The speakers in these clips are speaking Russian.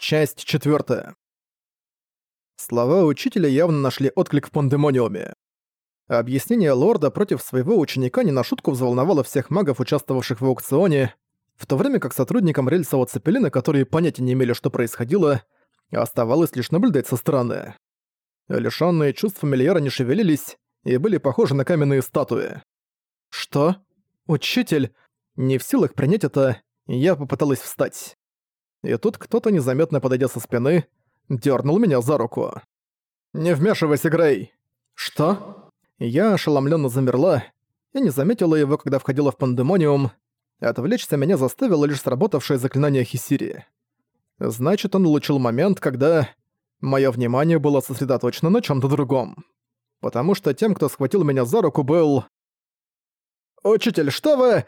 Часть 4. Слова учителя явно нашли отклик в пандемониуме. Объяснение лорда против своего ученика не на шутку взволновало всех магов, участвовавших в аукционе, в то время как сотрудникам рельсового цепелина, которые понятия не имели, что происходило, оставалось лишь наблюдать со стороны. Лишённые чувств фамильяра не шевелились и были похожи на каменные статуи. «Что? Учитель?» Не в силах принять это, я попыталась встать. И тут кто-то, незаметно подойдя со спины, дернул меня за руку. «Не вмешивайся, Грей!» «Что?» Я ошеломленно замерла. Я не заметила его, когда входила в пандемониум. Отвлечься меня заставило лишь сработавшее заклинание Хисири. Значит, он улучил момент, когда... Моё внимание было сосредоточено на чём-то другом. Потому что тем, кто схватил меня за руку, был... «Учитель, что вы...»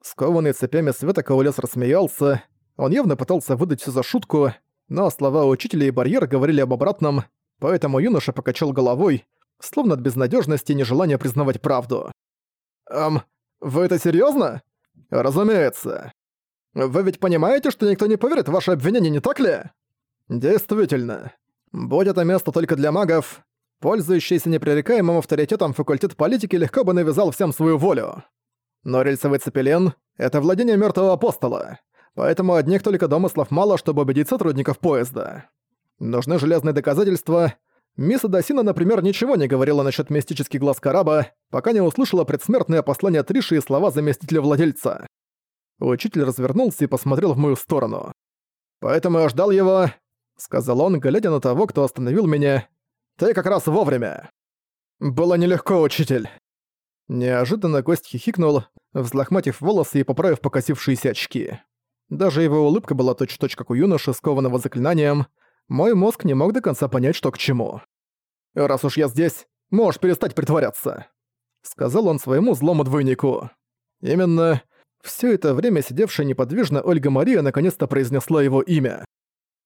Скованный цепями света Каулес рассмеялся, он явно пытался выдать все за шутку, но слова учителя и барьер говорили об обратном, поэтому юноша покачал головой, словно от безнадежности и нежелания признавать правду. «Эм, вы это серьезно? «Разумеется. Вы ведь понимаете, что никто не поверит в ваше обвинение, не так ли?» «Действительно. Будь это место только для магов, пользующийся непререкаемым авторитетом факультет политики легко бы навязал всем свою волю. Но рельсовый цепелин — это владение мертвого апостола поэтому одних только домыслов мало, чтобы убедить сотрудников поезда. Нужны железные доказательства. Мисс Адасина, например, ничего не говорила насчет мистических глаз Караба, пока не услышала предсмертное послание Триши и слова заместителя владельца. Учитель развернулся и посмотрел в мою сторону. «Поэтому я ждал его», — сказал он, глядя на того, кто остановил меня. «Ты как раз вовремя». «Было нелегко, учитель». Неожиданно гость хихикнул, взлохматив волосы и поправив покосившиеся очки. Даже его улыбка была точь-в-точь -точь, как у юноши, скованного заклинанием. Мой мозг не мог до конца понять, что к чему. «Раз уж я здесь, можешь перестать притворяться», — сказал он своему злому двойнику. Именно все это время сидевшая неподвижно Ольга Мария наконец-то произнесла его имя.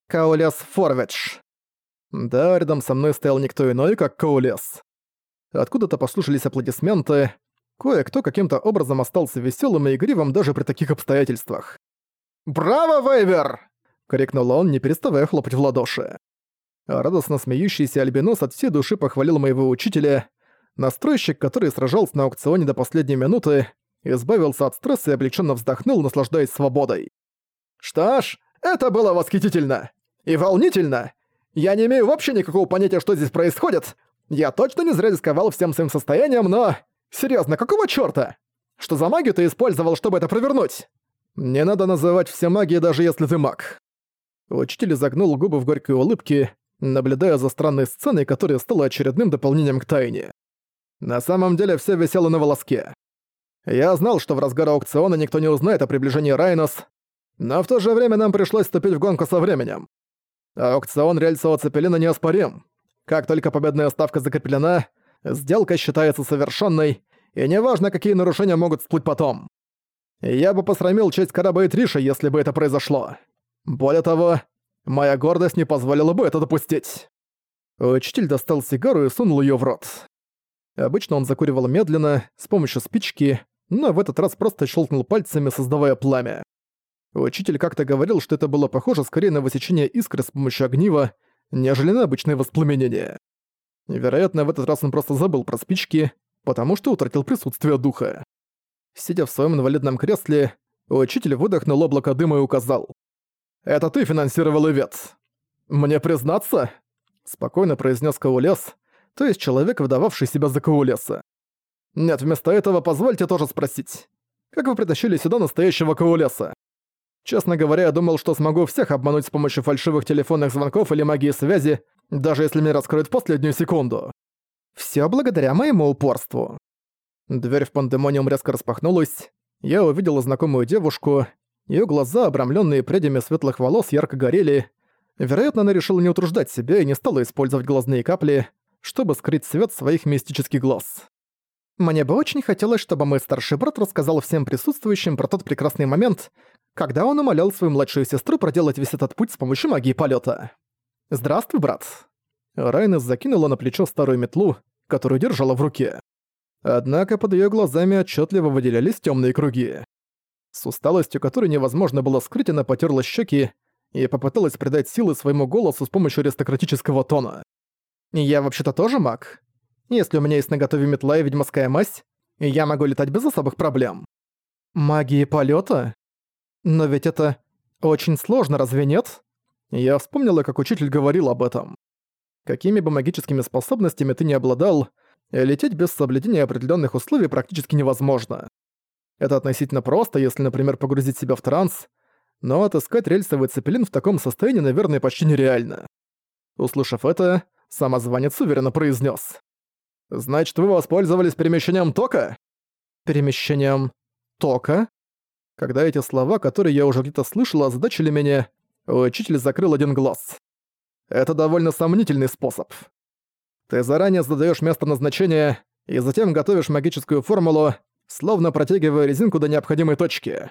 Каулес Форведж. Да, рядом со мной стоял никто иной, как Каулес. Откуда-то послушались аплодисменты. Кое-кто каким-то образом остался веселым и игривым даже при таких обстоятельствах. «Браво, Вейвер!» — крикнул он, не переставая хлопать в ладоши. радостно смеющийся Альбинос от всей души похвалил моего учителя. Настройщик, который сражался на аукционе до последней минуты, избавился от стресса и облегченно вздохнул, наслаждаясь свободой. «Что ж, это было восхитительно! И волнительно! Я не имею вообще никакого понятия, что здесь происходит. Я точно не зря рисковал всем своим состоянием, но... Серьезно, какого чёрта? Что за магию ты использовал, чтобы это провернуть?» Не надо называть все магией, даже если ты маг. Учитель загнул губы в горькой улыбке, наблюдая за странной сценой, которая стала очередным дополнением к тайне. На самом деле все висело на волоске. Я знал, что в разгар аукциона никто не узнает о приближении Райнос, но в то же время нам пришлось вступить в гонку со временем. Аукцион рельсового цепелина неоспорим. Как только победная ставка закреплена, сделка считается совершенной, и неважно, какие нарушения могут всплыть потом. Я бы посрамил честь Караба и Триша, если бы это произошло. Более того, моя гордость не позволила бы это допустить. Учитель достал сигару и сунул ее в рот. Обычно он закуривал медленно, с помощью спички, но в этот раз просто щелкнул пальцами, создавая пламя. Учитель как-то говорил, что это было похоже скорее на высечение искры с помощью огнива, нежели на обычное воспламенение. Вероятно, в этот раз он просто забыл про спички, потому что утратил присутствие духа. Сидя в своем инвалидном кресле, учитель выдохнул облако дыма и указал. «Это ты финансировал Ивет». «Мне признаться?» — спокойно произнес Каулес, то есть человек, выдававший себя за Каулеса. «Нет, вместо этого позвольте тоже спросить. Как вы притащили сюда настоящего Каулеса? Честно говоря, я думал, что смогу всех обмануть с помощью фальшивых телефонных звонков или магии связи, даже если меня раскроют последнюю секунду. Всё благодаря моему упорству. Дверь в пандемониум резко распахнулась. Я увидела знакомую девушку. Её глаза, обрамленные прядями светлых волос, ярко горели. Вероятно, она решила не утруждать себя и не стала использовать глазные капли, чтобы скрыть свет своих мистических глаз. Мне бы очень хотелось, чтобы мой старший брат рассказал всем присутствующим про тот прекрасный момент, когда он умолял свою младшую сестру проделать весь этот путь с помощью магии полета. «Здравствуй, брат». Райнес закинула на плечо старую метлу, которую держала в руке. Однако под её глазами отчетливо выделялись темные круги. С усталостью, которую невозможно было скрыть, она потерла щеки и попыталась придать силы своему голосу с помощью аристократического тона. «Я вообще-то тоже маг. Если у меня есть наготове метла и ведьмовская масть, я могу летать без особых проблем». «Магии полета? Но ведь это очень сложно, разве нет?» Я вспомнила, как учитель говорил об этом. Какими бы магическими способностями ты не обладал, лететь без соблюдения определенных условий практически невозможно. Это относительно просто, если, например, погрузить себя в транс, но отыскать рельсовый цепелин в таком состоянии, наверное, почти нереально. Услышав это, самозванец уверенно произнес: «Значит, вы воспользовались перемещением тока?» «Перемещением тока?» Когда эти слова, которые я уже где-то слышал, озадачили меня, учитель закрыл один глаз. Это довольно сомнительный способ. Ты заранее задаешь место назначения и затем готовишь магическую формулу, словно протягивая резинку до необходимой точки.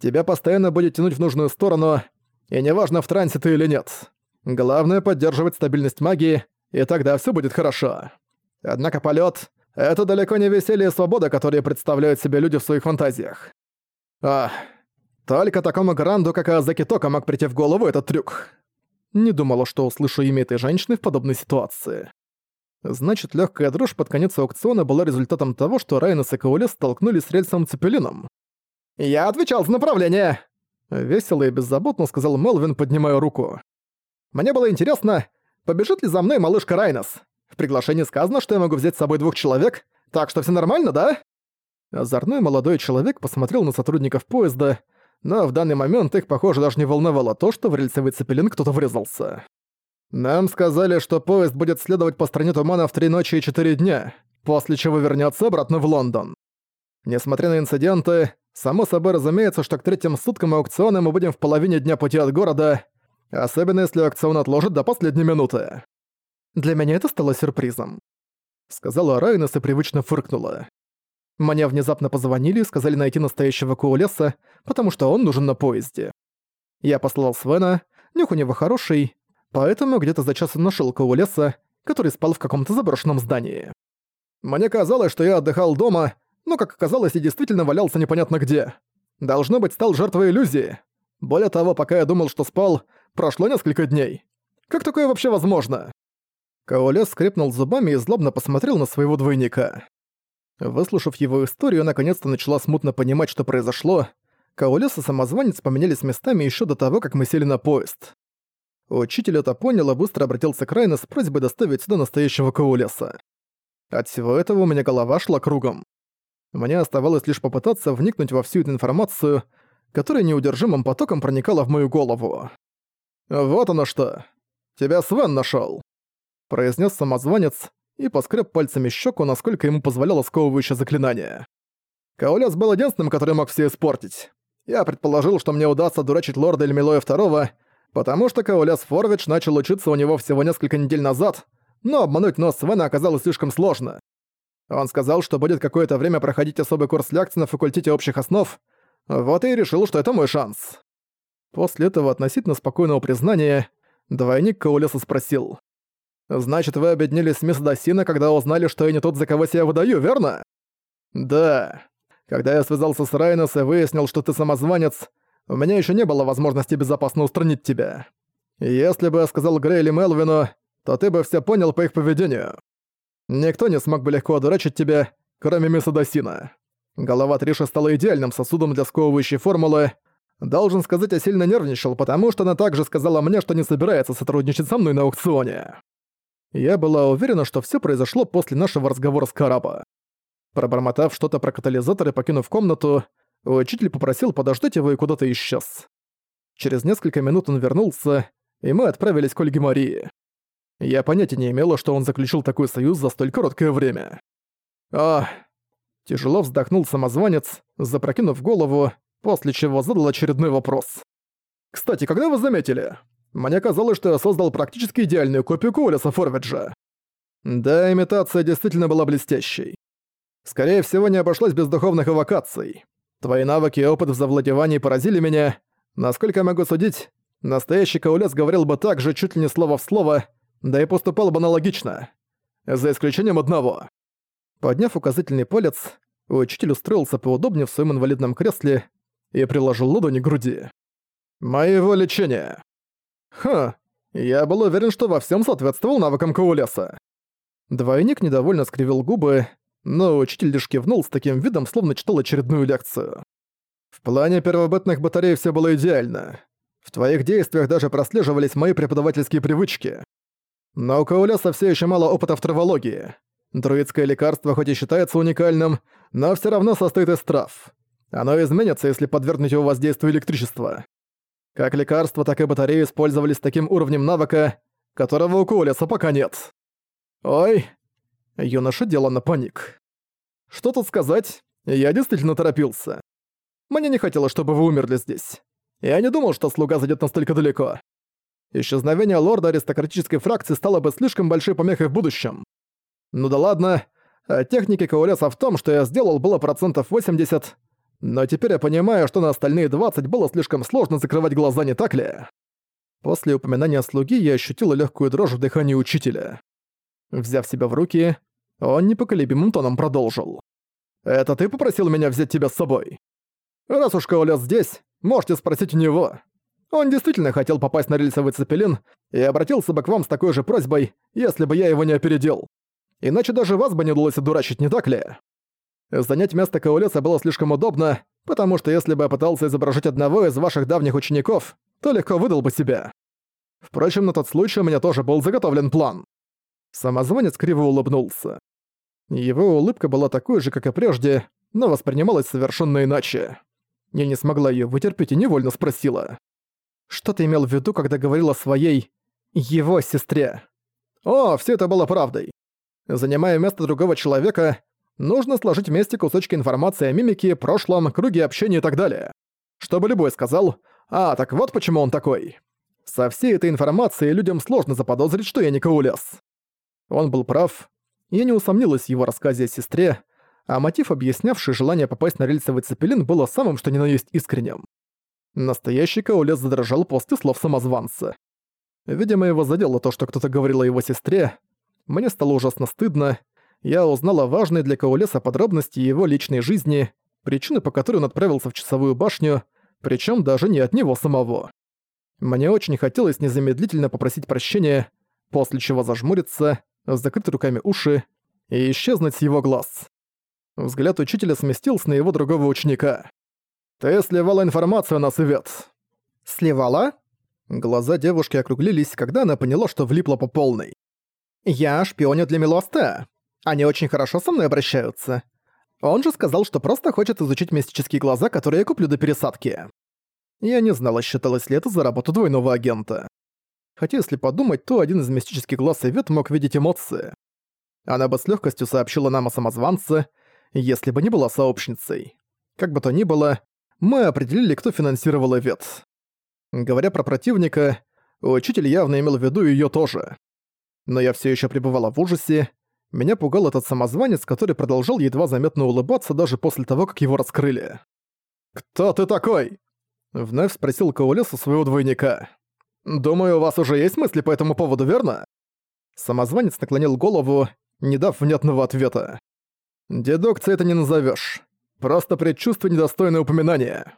Тебя постоянно будет тянуть в нужную сторону, и неважно, в трансе ты или нет. Главное — поддерживать стабильность магии, и тогда все будет хорошо. Однако полет — это далеко не веселье и свобода, которые представляют себе люди в своих фантазиях. А, только такому гранду, как Азаки Тока, мог прийти в голову этот трюк. Не думала, что услышу имя этой женщины в подобной ситуации. Значит, легкая дрожь под конец аукциона была результатом того, что Райнес и Каулес столкнулись с рельсом Цепелином. «Я отвечал за направление!» Весело и беззаботно сказал Мелвин, поднимая руку. «Мне было интересно, побежит ли за мной малышка Райнес? В приглашении сказано, что я могу взять с собой двух человек, так что все нормально, да?» Озорной молодой человек посмотрел на сотрудников поезда, но в данный момент их, похоже, даже не волновало то, что в рельсовый цепелин кто-то врезался. Нам сказали, что поезд будет следовать по стране тумана в три ночи и четыре дня, после чего вернется обратно в Лондон. Несмотря на инциденты, само собой разумеется, что к третьим суткам аукциона мы будем в половине дня пути от города, особенно если аукцион отложит до последней минуты. Для меня это стало сюрпризом. Сказала Райнес и привычно фыркнула. Мне внезапно позвонили и сказали найти настоящего Куолеса, потому что он нужен на поезде. Я послал Свена, нюх у него хороший, поэтому где-то за час нашёл Каулеса, который спал в каком-то заброшенном здании. Мне казалось, что я отдыхал дома, но, как оказалось, я действительно валялся непонятно где. Должно быть, стал жертвой иллюзии. Более того, пока я думал, что спал, прошло несколько дней. Как такое вообще возможно? Каолес скрипнул зубами и злобно посмотрел на своего двойника. Выслушав его историю, наконец-то начала смутно понимать, что произошло. Каолес и самозванец поменялись местами еще до того, как мы сели на поезд. Учитель это понял и быстро обратился к Райну с просьбой доставить сюда настоящего Каулеса. От всего этого у меня голова шла кругом. Мне оставалось лишь попытаться вникнуть во всю эту информацию, которая неудержимым потоком проникала в мою голову. «Вот оно что! Тебя Свен нашёл!» произнес самозванец и поскреб пальцами щеку, насколько ему позволяло сковывающее заклинание. Каулес был единственным, который мог все испортить. Я предположил, что мне удастся дурачить лорда Эльмилоя Второго, потому что Каоляс Форвич начал учиться у него всего несколько недель назад, но обмануть нос Свена оказалось слишком сложно. Он сказал, что будет какое-то время проходить особый курс лекций на факультете общих основ, вот и решил, что это мой шанс. После этого относительно спокойного признания двойник Каулеса спросил. «Значит, вы объединились с мисс Досина, когда узнали, что я не тот, за кого себя выдаю, верно?» «Да. Когда я связался с Райнос и выяснил, что ты самозванец, у меня еще не было возможности безопасно устранить тебя. Если бы я сказал Грейли Мелвину, то ты бы все понял по их поведению. Никто не смог бы легко одурачить тебя, кроме мисса Досина. Голова Триши стала идеальным сосудом для сковывающей формулы. Должен сказать, я сильно нервничал, потому что она также сказала мне, что не собирается сотрудничать со мной на аукционе. Я была уверена, что все произошло после нашего разговора с Караба. Пробормотав что-то про катализатор и покинув комнату, Учитель попросил подождать его и куда-то исчез. Через несколько минут он вернулся, и мы отправились к Ольге Марии. Я понятия не имела, что он заключил такой союз за столь короткое время. А, Тяжело вздохнул самозванец, запрокинув голову, после чего задал очередной вопрос. «Кстати, когда вы заметили? Мне казалось, что я создал практически идеальную копию Коулиса Форвиджа». Да, имитация действительно была блестящей. Скорее всего, не обошлось без духовных эвокаций. Твои навыки и опыт в завладевании поразили меня. Насколько я могу судить, настоящий Каулес говорил бы так же чуть ли не слово в слово, да и поступал бы аналогично. За исключением одного. Подняв указательный палец, учитель устроился поудобнее в своем инвалидном кресле и приложил ладони к груди. Моего лечения. Ха, я был уверен, что во всем соответствовал навыкам Каулеса. Двойник недовольно скривил губы, но учитель лишь кивнул с таким видом, словно читал очередную лекцию. В плане первобытных батарей все было идеально. В твоих действиях даже прослеживались мои преподавательские привычки. Но у Каулеса все еще мало опыта в травологии. Друидское лекарство хоть и считается уникальным, но все равно состоит из трав. Оно изменится, если подвергнуть его воздействию электричества. Как лекарства, так и батареи использовались таким уровнем навыка, которого у Каулеса пока нет. Ой, юноша дело на паник. Что тут сказать? Я действительно торопился. Мне не хотелось, чтобы вы умерли здесь. Я не думал, что слуга зайдет настолько далеко. Исчезновение лорда аристократической фракции стало бы слишком большой помехой в будущем. Ну да ладно, о технике Каулеса в том, что я сделал, было процентов 80, но теперь я понимаю, что на остальные 20 было слишком сложно закрывать глаза, не так ли? После упоминания слуги я ощутила легкую дрожь в дыхании учителя. Взяв себя в руки, он непоколебимым тоном продолжил. «Это ты попросил меня взять тебя с собой? Раз уж Каолес здесь, можете спросить у него. Он действительно хотел попасть на рельсовый цепелин и обратился бы к вам с такой же просьбой, если бы я его не опередил. Иначе даже вас бы не удалось дурачить, не так ли? Занять место Каолеса было слишком удобно, потому что если бы я пытался изображать одного из ваших давних учеников, то легко выдал бы себя. Впрочем, на тот случай у меня тоже был заготовлен план. Самозванец криво улыбнулся. Его улыбка была такой же, как и прежде, но воспринималась совершенно иначе. Я не смогла её вытерпеть и невольно спросила. «Что ты имел в виду, когда говорил о своей... его сестре?» «О, всё это было правдой. Занимая место другого человека, нужно сложить вместе кусочки информации о мимике, прошлом, круге общения и так далее. Чтобы любой сказал «А, так вот почему он такой». Со всей этой информацией людям сложно заподозрить, что я не Каулес. Он был прав. Я не усомнилась в его рассказе о сестре, а мотив, объяснявший желание попасть на рельсовый цепелин, было самым что ни на есть искренним. Настоящий Каулес задрожал после слов самозванца. Видимо, его задело то, что кто-то говорил о его сестре. Мне стало ужасно стыдно. Я узнала важные для Каулеса подробности его личной жизни, причины, по которой он отправился в часовую башню, причем даже не от него самого. Мне очень хотелось незамедлительно попросить прощения, после чего зажмуриться, закрыть руками уши и исчезнуть с его глаз. Взгляд учителя сместился на его другого ученика. «Ты сливала информацию на свет». «Сливала?» Глаза девушки округлились, когда она поняла, что влипла по полной. «Я шпионю для Милоста. Они очень хорошо со мной обращаются. Он же сказал, что просто хочет изучить мистические глаза, которые я куплю до пересадки». Я не знала, считалось ли это за работу двойного агента. Хотя, если подумать, то один из мистических глаз Совет мог видеть эмоции. Она бы с легкостью сообщила нам о самозванце, если бы не была сообщницей. Как бы то ни было, мы определили, кто финансировал Эвет. Говоря про противника, учитель явно имел в виду её тоже. Но я всё ещё пребывала в ужасе. Меня пугал этот самозванец, который продолжал едва заметно улыбаться даже после того, как его раскрыли. «Кто ты такой?» Вновь спросил Каулес у своего двойника. «Думаю, у вас уже есть мысли по этому поводу, верно?» Самозванец наклонил голову, не дав внятного ответа. Дедукция это не назовешь. Просто предчувствие недостойное упоминания.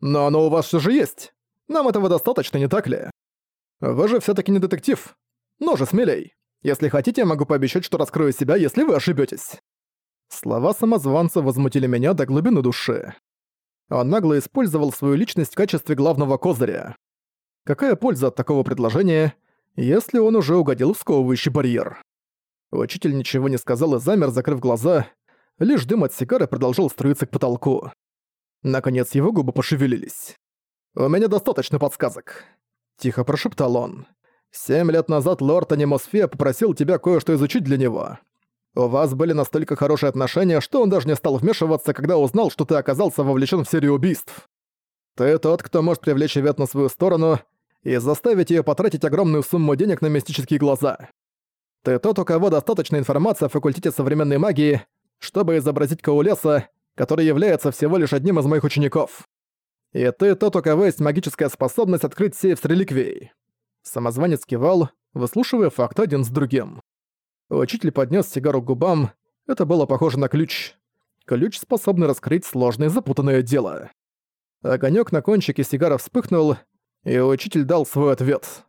Но оно у вас все же есть. Нам этого достаточно, не так ли? Вы же все таки не детектив. Ну же, смелей. Если хотите, я могу пообещать, что раскрою себя, если вы ошибетесь. Слова самозванца возмутили меня до глубины души. Он нагло использовал свою личность в качестве главного козыря. Какая польза от такого предложения, если он уже угодил в сковывающий барьер? Учитель ничего не сказал и замер, закрыв глаза, лишь дым от сигары продолжал струиться к потолку. Наконец его губы пошевелились. «У меня достаточно подсказок», — тихо прошептал он. «Семь лет назад лорд Анимосфе попросил тебя кое-что изучить для него. У вас были настолько хорошие отношения, что он даже не стал вмешиваться, когда узнал, что ты оказался вовлечен в серию убийств. Ты тот, кто может привлечь Ивет на свою сторону и заставить ее потратить огромную сумму денег на мистические глаза. Ты тот, у кого достаточно информации о факультете современной магии, чтобы изобразить Каулеса, который является всего лишь одним из моих учеников. И ты тот, у кого есть магическая способность открыть сейф с реликвией». Самозванец кивал, выслушивая факты один с другим. Учитель поднес сигару к губам. Это было похоже на ключ. Ключ, способный раскрыть сложное запутанное дело. Огонек на кончике сигара вспыхнул, И учитель дал свой ответ.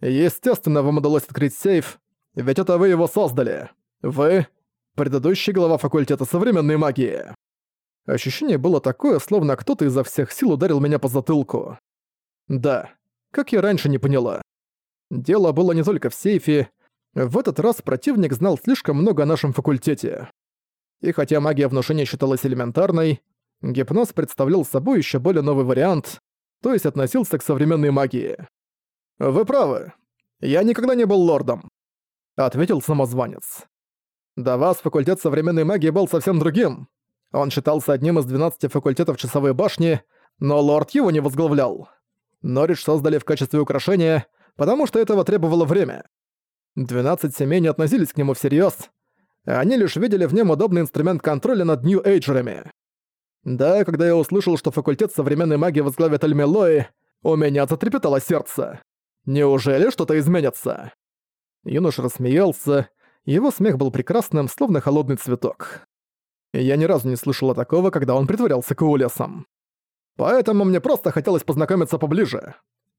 Естественно, вам удалось открыть сейф, ведь это вы его создали. Вы — предыдущий глава факультета современной магии. Ощущение было такое, словно кто-то изо всех сил ударил меня по затылку. Да, как я раньше не поняла. Дело было не только в сейфе. В этот раз противник знал слишком много о нашем факультете. И хотя магия внушения считалась элементарной, гипноз представлял собой еще более новый вариант, то есть относился к современной магии. «Вы правы. Я никогда не был лордом», — ответил самозванец. «До вас факультет современной магии был совсем другим. Он считался одним из 12 факультетов часовой башни, но лорд его не возглавлял. Норридж создали в качестве украшения, потому что этого требовало время. 12 семей не относились к нему всерьез, они лишь видели в нем удобный инструмент контроля над Нью-Эйджерами. Да, когда я услышал, что факультет современной магии возглавит Альмелои, у меня затрепетало сердце. Неужели что-то изменится? Юноша рассмеялся, его смех был прекрасным, словно холодный цветок. Я ни разу не слышала такого, когда он притворялся каулесом. Поэтому мне просто хотелось познакомиться поближе.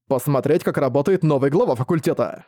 Посмотреть, как работает новый глава факультета.